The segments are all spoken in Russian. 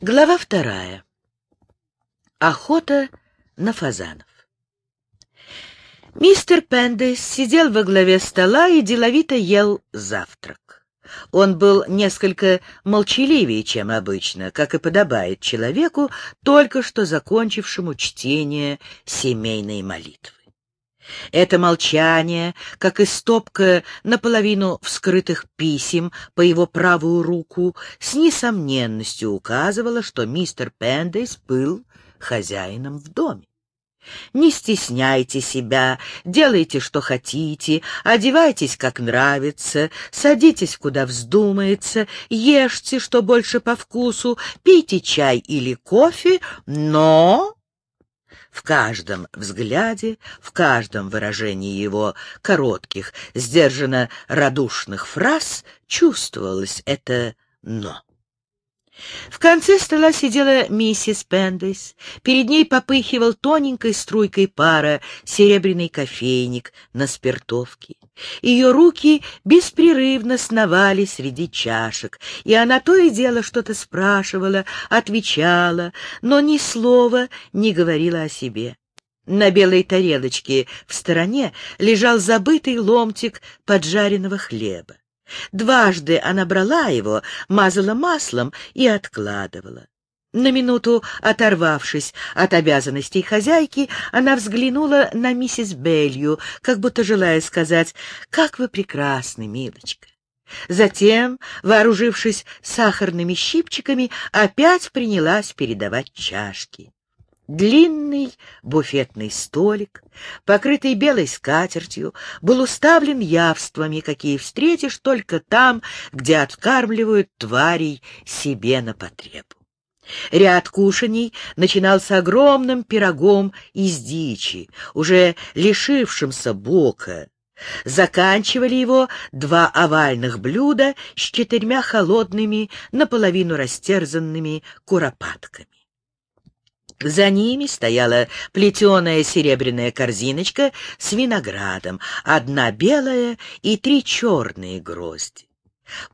Глава вторая. Охота на фазанов. Мистер Пендес сидел во главе стола и деловито ел завтрак. Он был несколько молчаливее, чем обычно, как и подобает человеку, только что закончившему чтение семейной молитвы. Это молчание, как и стопка наполовину вскрытых писем по его правую руку, с несомненностью указывало, что мистер Пендейс был хозяином в доме. Не стесняйте себя, делайте, что хотите, одевайтесь, как нравится, садитесь, куда вздумается, ешьте, что больше по вкусу, пейте чай или кофе, но в каждом взгляде, в каждом выражении его коротких, сдержанно радушных фраз чувствовалось это «но». В конце стола сидела миссис Пендейс. Перед ней попыхивал тоненькой струйкой пара серебряный кофейник на спиртовке. Ее руки беспрерывно сновали среди чашек, и она то и дело что-то спрашивала, отвечала, но ни слова не говорила о себе. На белой тарелочке в стороне лежал забытый ломтик поджаренного хлеба. Дважды она брала его, мазала маслом и откладывала. На минуту оторвавшись от обязанностей хозяйки, она взглянула на миссис Белью, как будто желая сказать «Как вы прекрасны, милочка!» Затем, вооружившись сахарными щипчиками, опять принялась передавать чашки. Длинный буфетный столик, покрытый белой скатертью, был уставлен явствами, какие встретишь только там, где откармливают тварей себе на потребу. Ряд кушаний начинался огромным пирогом из дичи, уже лишившимся бока. Заканчивали его два овальных блюда с четырьмя холодными, наполовину растерзанными куропатками. За ними стояла плетеная серебряная корзиночка с виноградом, одна белая и три черные грозди.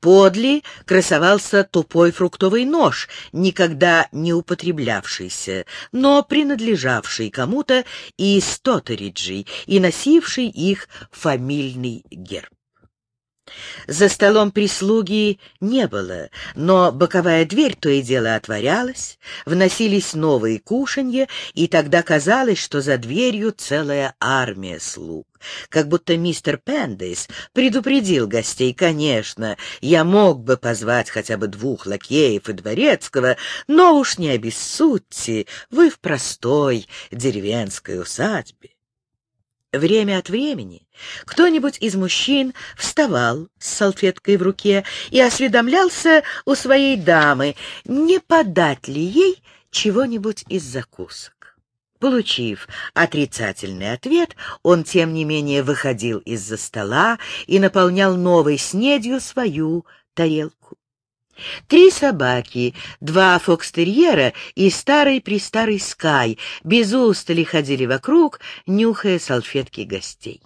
Подле красовался тупой фруктовый нож, никогда не употреблявшийся, но принадлежавший кому-то из Тотериджей и носивший их фамильный герб. За столом прислуги не было, но боковая дверь то и дело отворялась, вносились новые кушанья, и тогда казалось, что за дверью целая армия слуг. Как будто мистер Пендейс предупредил гостей, конечно, я мог бы позвать хотя бы двух лакеев и дворецкого, но уж не обессудьте, вы в простой деревенской усадьбе. Время от времени кто-нибудь из мужчин вставал с салфеткой в руке и осведомлялся у своей дамы, не подать ли ей чего-нибудь из закусок. Получив отрицательный ответ, он, тем не менее, выходил из-за стола и наполнял новой снедью свою тарелку. Три собаки, два фокстерьера и старый-престарый Скай без устали ходили вокруг, нюхая салфетки гостей.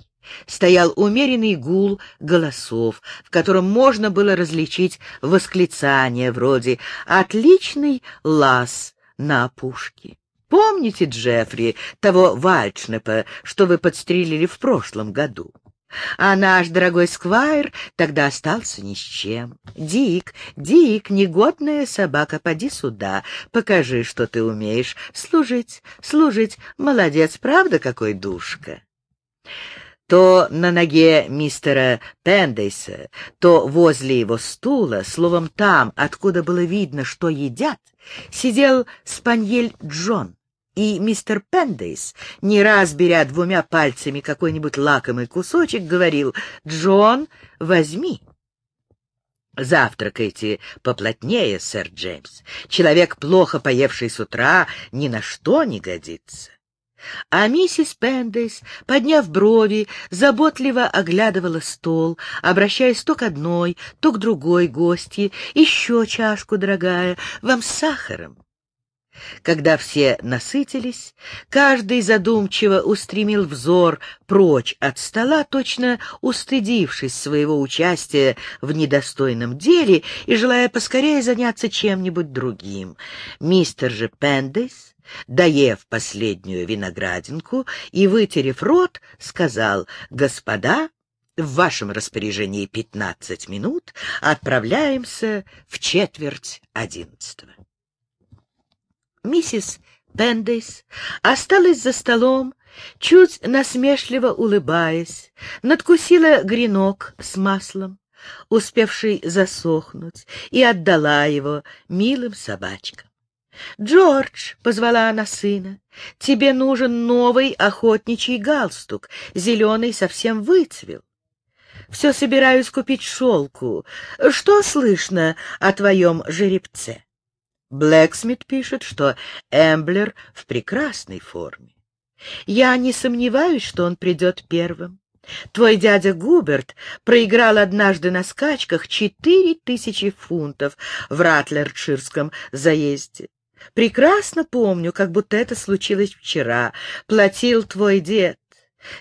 Стоял умеренный гул голосов, в котором можно было различить восклицания вроде «Отличный лаз на опушке». Помните, Джеффри, того вальчнепа, что вы подстрелили в прошлом году? А наш дорогой Сквайр тогда остался ни с чем. Дик, Дик, негодная собака, поди сюда, покажи, что ты умеешь. Служить, служить, молодец, правда, какой душка? То на ноге мистера Пендейса, то возле его стула, словом, там, откуда было видно, что едят, сидел спаньель Джон и мистер Пендейс, не раз беря двумя пальцами какой-нибудь лакомый кусочек, говорил «Джон, возьми». Завтракайте поплотнее, сэр Джеймс. Человек, плохо поевший с утра, ни на что не годится. А миссис Пендейс, подняв брови, заботливо оглядывала стол, обращаясь то к одной, то к другой гости. «Еще чашку, дорогая, вам с сахаром?» Когда все насытились, каждый задумчиво устремил взор прочь от стола, точно устыдившись своего участия в недостойном деле и желая поскорее заняться чем-нибудь другим. Мистер же Пендейс, доев последнюю виноградинку и вытерев рот, сказал «Господа, в вашем распоряжении пятнадцать минут, отправляемся в четверть одиннадцатого». Миссис Пендейс осталась за столом, чуть насмешливо улыбаясь, надкусила гренок с маслом, успевший засохнуть, и отдала его милым собачкам. «Джордж», — позвала она сына, — «тебе нужен новый охотничий галстук, зеленый совсем выцвел. Все собираюсь купить шелку. Что слышно о твоем жеребце?» Блэксмит пишет, что Эмблер в прекрасной форме. Я не сомневаюсь, что он придет первым. Твой дядя Губерт проиграл однажды на скачках четыре тысячи фунтов в Ратлерширском заезде. Прекрасно помню, как будто это случилось вчера. Платил твой дед.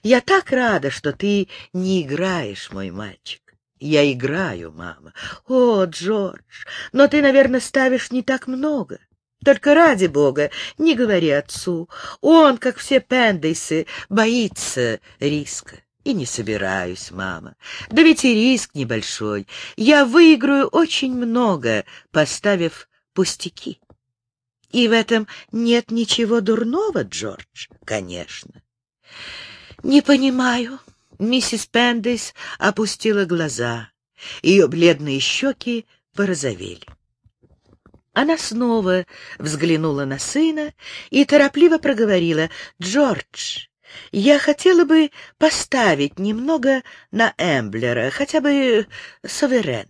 Я так рада, что ты не играешь, мой мальчик. Я играю, мама. О, Джордж, но ты, наверное, ставишь не так много. Только ради бога, не говори отцу. Он, как все пендейсы, боится риска. И не собираюсь, мама. Да ведь и риск небольшой. Я выиграю очень много, поставив пустяки. И в этом нет ничего дурного, Джордж, конечно. Не понимаю, Миссис Пендейс опустила глаза. Ее бледные щеки порозовели. Она снова взглянула на сына и торопливо проговорила. «Джордж, я хотела бы поставить немного на Эмблера, хотя бы суверен».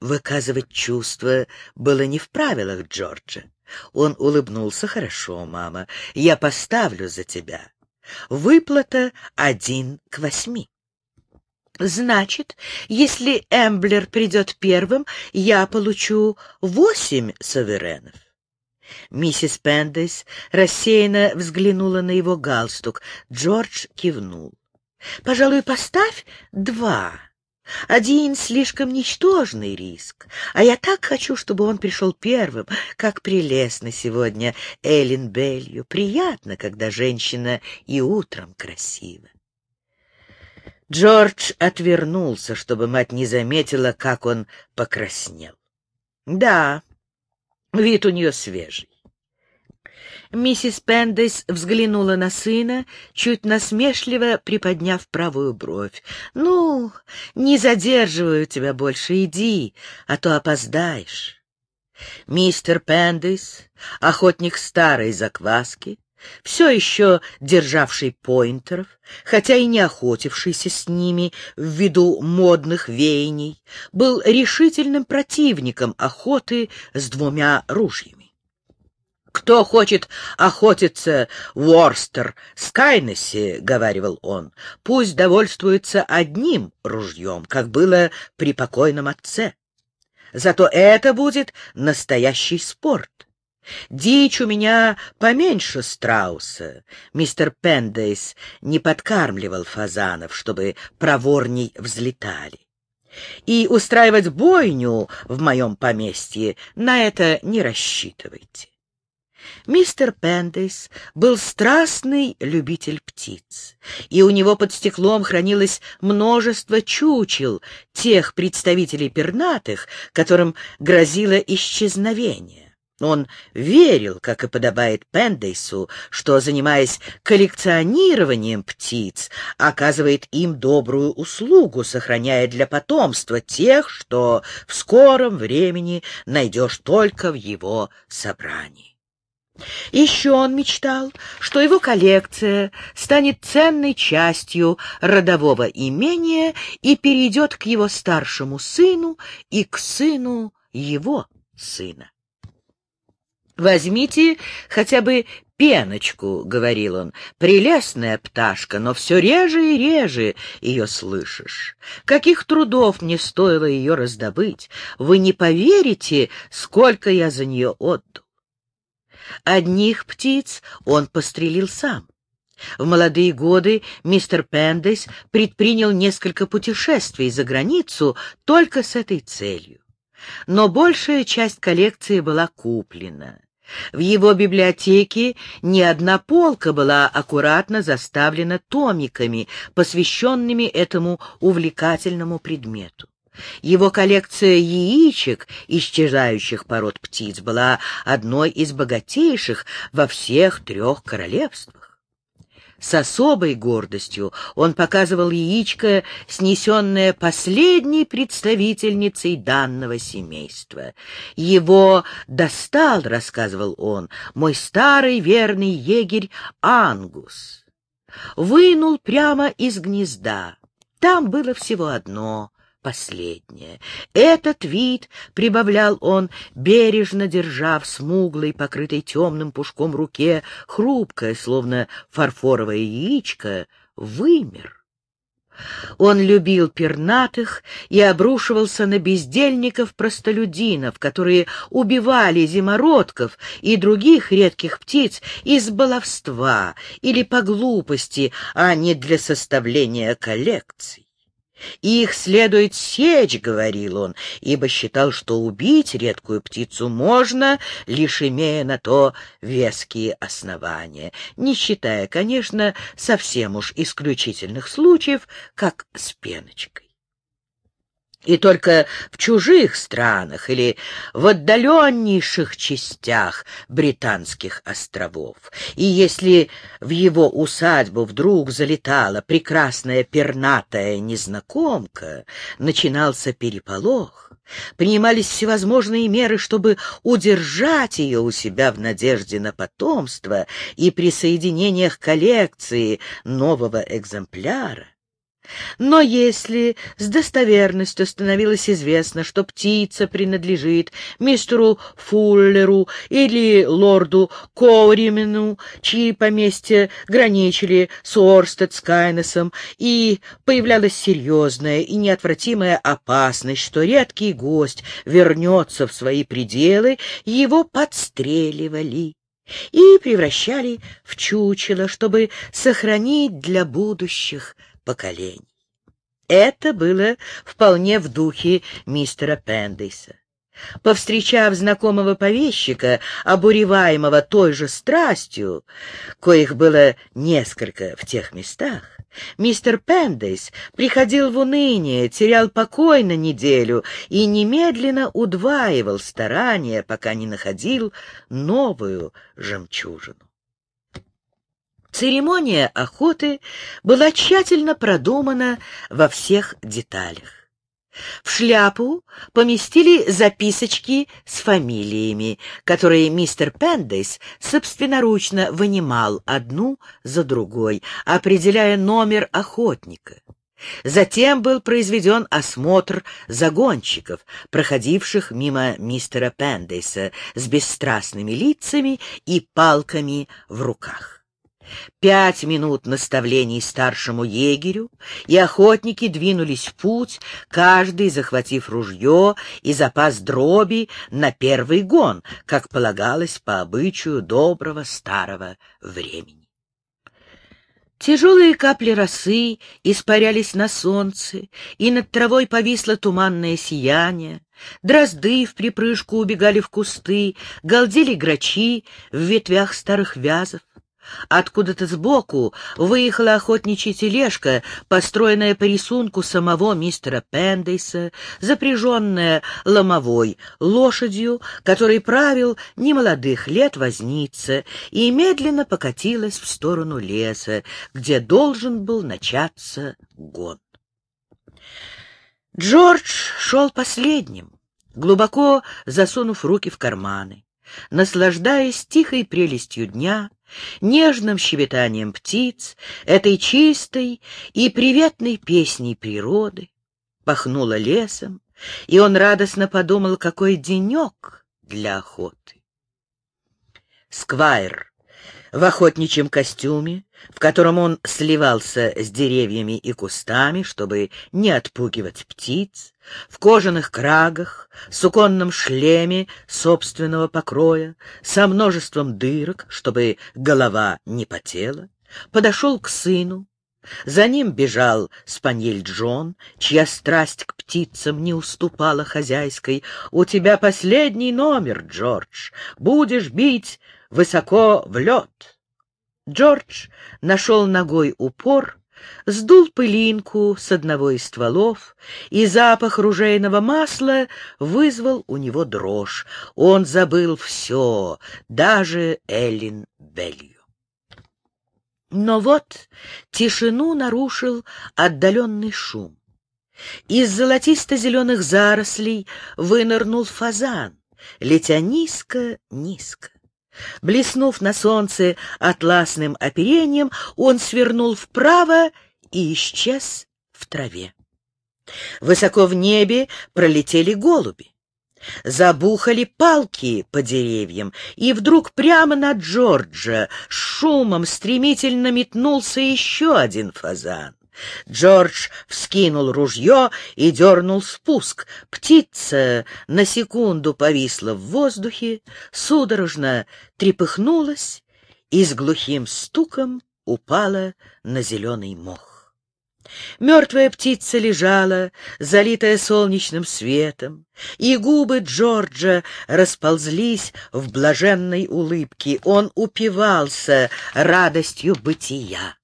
Выказывать чувства было не в правилах Джорджа. Он улыбнулся. «Хорошо, мама, я поставлю за тебя. Выплата один к восьми. Значит, если Эмблер придет первым, я получу восемь суверенов. Миссис Пендес рассеянно взглянула на его галстук. Джордж кивнул. — Пожалуй, поставь два. Один слишком ничтожный риск, а я так хочу, чтобы он пришел первым. Как прелестно сегодня Эллен Белью. Приятно, когда женщина и утром красива. Джордж отвернулся, чтобы мать не заметила, как он покраснел. Да, вид у нее свежий. Миссис Пендес взглянула на сына, чуть насмешливо приподняв правую бровь. «Ну, не задерживаю тебя больше, иди, а то опоздаешь». Мистер Пендес, охотник старой закваски, все еще державший поинтеров, хотя и не охотившийся с ними ввиду модных веяний, был решительным противником охоты с двумя ружьями. «Кто хочет охотиться в Уорстер, Скайнессе, — говаривал он, — пусть довольствуется одним ружьем, как было при покойном отце. Зато это будет настоящий спорт. Дичь у меня поменьше страуса. Мистер Пендейс не подкармливал фазанов, чтобы проворней взлетали. И устраивать бойню в моем поместье на это не рассчитывайте. Мистер Пендейс был страстный любитель птиц, и у него под стеклом хранилось множество чучел тех представителей пернатых, которым грозило исчезновение. Он верил, как и подобает Пендейсу, что, занимаясь коллекционированием птиц, оказывает им добрую услугу, сохраняя для потомства тех, что в скором времени найдешь только в его собрании. Еще он мечтал, что его коллекция станет ценной частью родового имения и перейдет к его старшему сыну и к сыну его сына. «Возьмите хотя бы пеночку», — говорил он, — «прелестная пташка, но все реже и реже ее слышишь. Каких трудов мне стоило ее раздобыть, вы не поверите, сколько я за нее отдал. Одних птиц он пострелил сам. В молодые годы мистер Пендес предпринял несколько путешествий за границу только с этой целью. Но большая часть коллекции была куплена. В его библиотеке ни одна полка была аккуратно заставлена томиками, посвященными этому увлекательному предмету. Его коллекция яичек исчезающих пород птиц была одной из богатейших во всех трех королевствах. С особой гордостью он показывал яичко, снесенное последней представительницей данного семейства. «Его достал, — рассказывал он, — мой старый верный егерь Ангус. Вынул прямо из гнезда. Там было всего одно — последнее. Этот вид, — прибавлял он, бережно держа в смуглой, покрытой темным пушком руке, хрупкое, словно фарфоровое яичко, вымер. Он любил пернатых и обрушивался на бездельников-простолюдинов, которые убивали зимородков и других редких птиц из баловства или по глупости, а не для составления коллекций. «Их следует сечь», — говорил он, ибо считал, что убить редкую птицу можно, лишь имея на то веские основания, не считая, конечно, совсем уж исключительных случаев, как с пеночкой. И только в чужих странах или в отдаленнейших частях британских островов. И если в его усадьбу вдруг залетала прекрасная пернатая незнакомка, начинался переполох, принимались всевозможные меры, чтобы удержать ее у себя в надежде на потомство и присоединение к коллекции нового экземпляра. Но если с достоверностью становилось известно, что птица принадлежит мистеру Фуллеру или лорду Коуримену, чьи поместья граничили с Орстед Кайнесом, и появлялась серьезная и неотвратимая опасность, что редкий гость вернется в свои пределы, его подстреливали и превращали в чучело, чтобы сохранить для будущих поколений. Это было вполне в духе мистера Пендейса. Повстречав знакомого повещика, обуреваемого той же страстью, коих было несколько в тех местах, мистер Пендейс приходил в уныние, терял покой на неделю и немедленно удваивал старания, пока не находил новую жемчужину. Церемония охоты была тщательно продумана во всех деталях. В шляпу поместили записочки с фамилиями, которые мистер Пендейс собственноручно вынимал одну за другой, определяя номер охотника. Затем был произведен осмотр загонщиков, проходивших мимо мистера Пендейса с бесстрастными лицами и палками в руках. Пять минут наставлений старшему егерю, и охотники двинулись в путь, каждый захватив ружье и запас дроби на первый гон, как полагалось по обычаю доброго старого времени. Тяжелые капли росы испарялись на солнце, и над травой повисло туманное сияние. Дрозды в припрыжку убегали в кусты, галдели грачи в ветвях старых вязов. Откуда-то сбоку выехала охотничья тележка, построенная по рисунку самого мистера Пендейса, запряженная ломовой лошадью, который правил немолодых лет возница, и медленно покатилась в сторону леса, где должен был начаться гон. Джордж шел последним, глубоко засунув руки в карманы, наслаждаясь тихой прелестью дня, нежным щебетанием птиц, этой чистой и приветной песней природы. Пахнуло лесом, и он радостно подумал, какой денек для охоты. Сквайр в охотничьем костюме, в котором он сливался с деревьями и кустами, чтобы не отпугивать птиц, в кожаных крагах, суконном шлеме собственного покроя, со множеством дырок, чтобы голова не потела, подошел к сыну. За ним бежал спаньель Джон, чья страсть к птицам не уступала хозяйской. «У тебя последний номер, Джордж. Будешь бить высоко в лед. Джордж нашел ногой упор, сдул пылинку с одного из стволов, и запах ружейного масла вызвал у него дрожь. Он забыл все, даже Эллин Белью. Но вот тишину нарушил отдаленный шум. Из золотисто-зеленых зарослей вынырнул фазан, летя низко-низко. Блеснув на солнце атласным оперением, он свернул вправо и исчез в траве. Высоко в небе пролетели голуби. Забухали палки по деревьям, и вдруг прямо на Джорджа шумом стремительно метнулся еще один фазан. Джордж вскинул ружье и дернул спуск. Птица на секунду повисла в воздухе, судорожно трепыхнулась и с глухим стуком упала на зеленый мох. Мертвая птица лежала, залитая солнечным светом, и губы Джорджа расползлись в блаженной улыбке. Он упивался радостью бытия.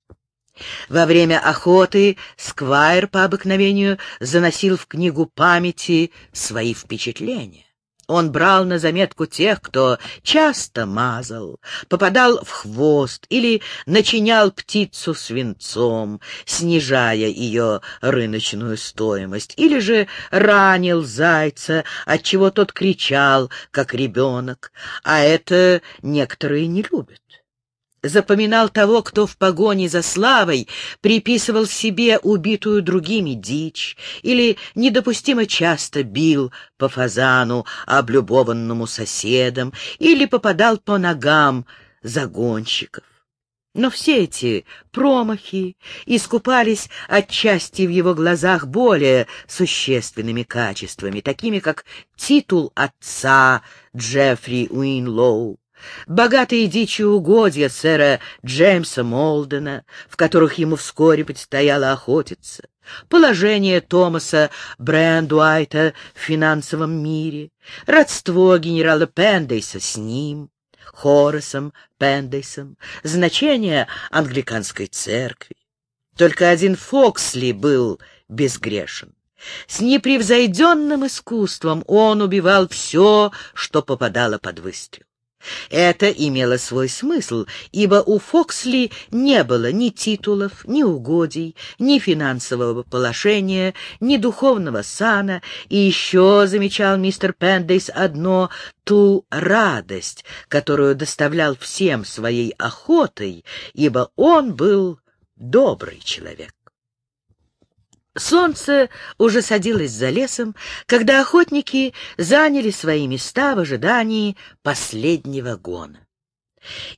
Во время охоты Сквайр по обыкновению заносил в книгу памяти свои впечатления. Он брал на заметку тех, кто часто мазал, попадал в хвост или начинял птицу свинцом, снижая ее рыночную стоимость, или же ранил зайца, отчего тот кричал, как ребенок, а это некоторые не любят запоминал того, кто в погоне за славой приписывал себе убитую другими дичь или недопустимо часто бил по фазану, облюбованному соседом, или попадал по ногам загонщиков. Но все эти промахи искупались отчасти в его глазах более существенными качествами, такими как титул отца Джеффри Уинлоу, богатые дичью угодья сэра Джеймса Молдена, в которых ему вскоре предстояло охотиться, положение Томаса Брэндуайта в финансовом мире, родство генерала Пендейса с ним, Хорасом Пендейсом, значение англиканской церкви. Только один Фоксли был безгрешен. С непревзойденным искусством он убивал все, что попадало под выстрел. Это имело свой смысл, ибо у Фоксли не было ни титулов, ни угодий, ни финансового положения, ни духовного сана, и еще, замечал мистер Пендейс, одно — ту радость, которую доставлял всем своей охотой, ибо он был добрый человек. Солнце уже садилось за лесом, когда охотники заняли свои места в ожидании последнего гона.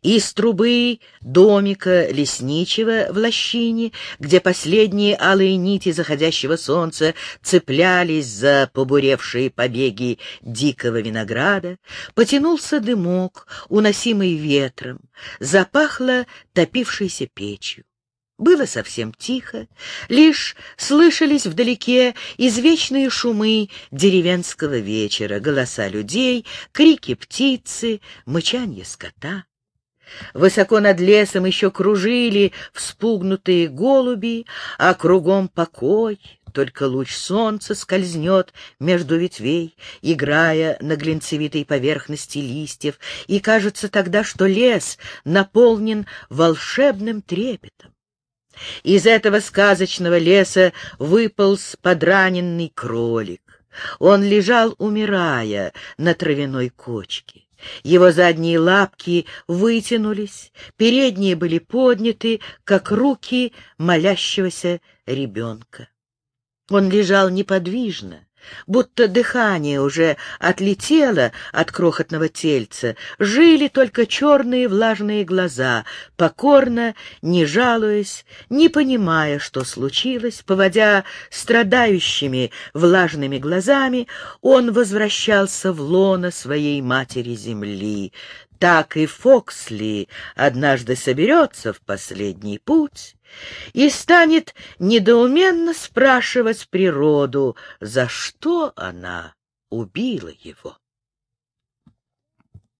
Из трубы домика лесничего в лощине, где последние алые нити заходящего солнца цеплялись за побуревшие побеги дикого винограда, потянулся дымок, уносимый ветром, запахло топившейся печью. Было совсем тихо, лишь слышались вдалеке извечные шумы деревенского вечера, голоса людей, крики птицы, мычанье скота. Высоко над лесом еще кружили вспугнутые голуби, а кругом покой, только луч солнца скользнет между ветвей, играя на глинцевитой поверхности листьев, и кажется тогда, что лес наполнен волшебным трепетом. Из этого сказочного леса выполз подраненный кролик. Он лежал, умирая, на травяной кочке. Его задние лапки вытянулись, передние были подняты, как руки молящегося ребенка. Он лежал неподвижно, будто дыхание уже отлетело от крохотного тельца, жили только черные влажные глаза, покорно, не жалуясь, не понимая, что случилось, поводя страдающими влажными глазами, он возвращался в лоно своей матери-земли. Так и Фоксли однажды соберется в последний путь и станет недоуменно спрашивать природу, за что она убила его.